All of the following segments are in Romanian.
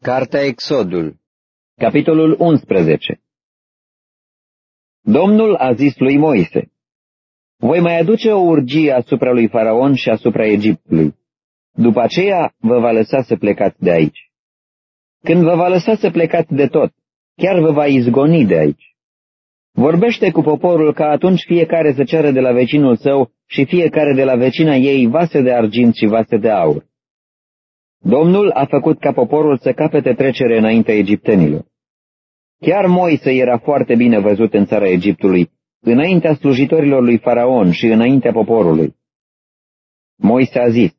Cartea Exodul Capitolul 11 Domnul a zis lui Moise, Voi mai aduce o urgie asupra lui Faraon și asupra Egiptului. După aceea vă va lăsa să plecați de aici. Când vă va lăsa să plecați de tot, chiar vă va izgoni de aici. Vorbește cu poporul ca atunci fiecare să ceară de la vecinul său și fiecare de la vecina ei vase de argint și vase de aur Domnul a făcut ca poporul să capete trecere înaintea egiptenilor. Chiar Moise era foarte bine văzut în țara Egiptului, înaintea slujitorilor lui Faraon și înaintea poporului. Moise a zis,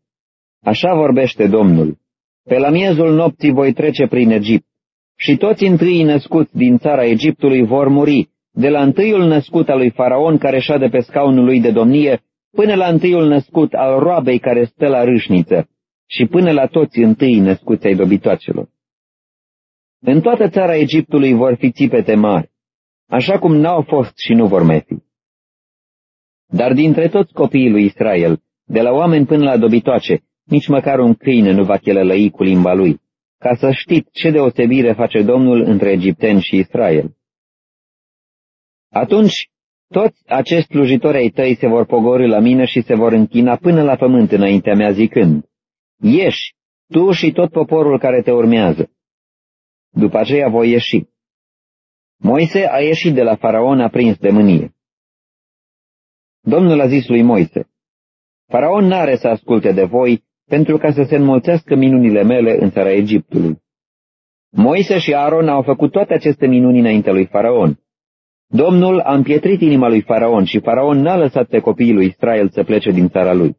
Așa vorbește Domnul, pe la miezul nopții voi trece prin Egipt, și toți întâi născuți din țara Egiptului vor muri, de la întâiul născut al lui Faraon care șade pe scaunul lui de domnie, până la întâiul născut al roabei care stă la râșniță, și până la toți întâi născuți ai dobitoacelor. În toată țara Egiptului vor fi țipete mari, așa cum n-au fost și nu vor mai fi. Dar dintre toți copiii lui Israel, de la oameni până la dobitoace, nici măcar un câine nu va chelălăi cu limba lui, ca să știți ce deosebire face Domnul între egipteni și Israel. Atunci, toți acești slujitori ai tăi se vor pogori la mine și se vor închina până la pământ înaintea mea zicând, Ieși, tu și tot poporul care te urmează. După aceea voi ieși. Moise a ieșit de la faraon aprins de mânie. Domnul a zis lui Moise, Faraon n-are să asculte de voi pentru ca să se înmulțească minunile mele în țara Egiptului. Moise și Aaron au făcut toate aceste minuni înaintea lui Faraon. Domnul a împietrit inima lui Faraon și Faraon n-a lăsat pe copiii lui Israel să plece din țara lui.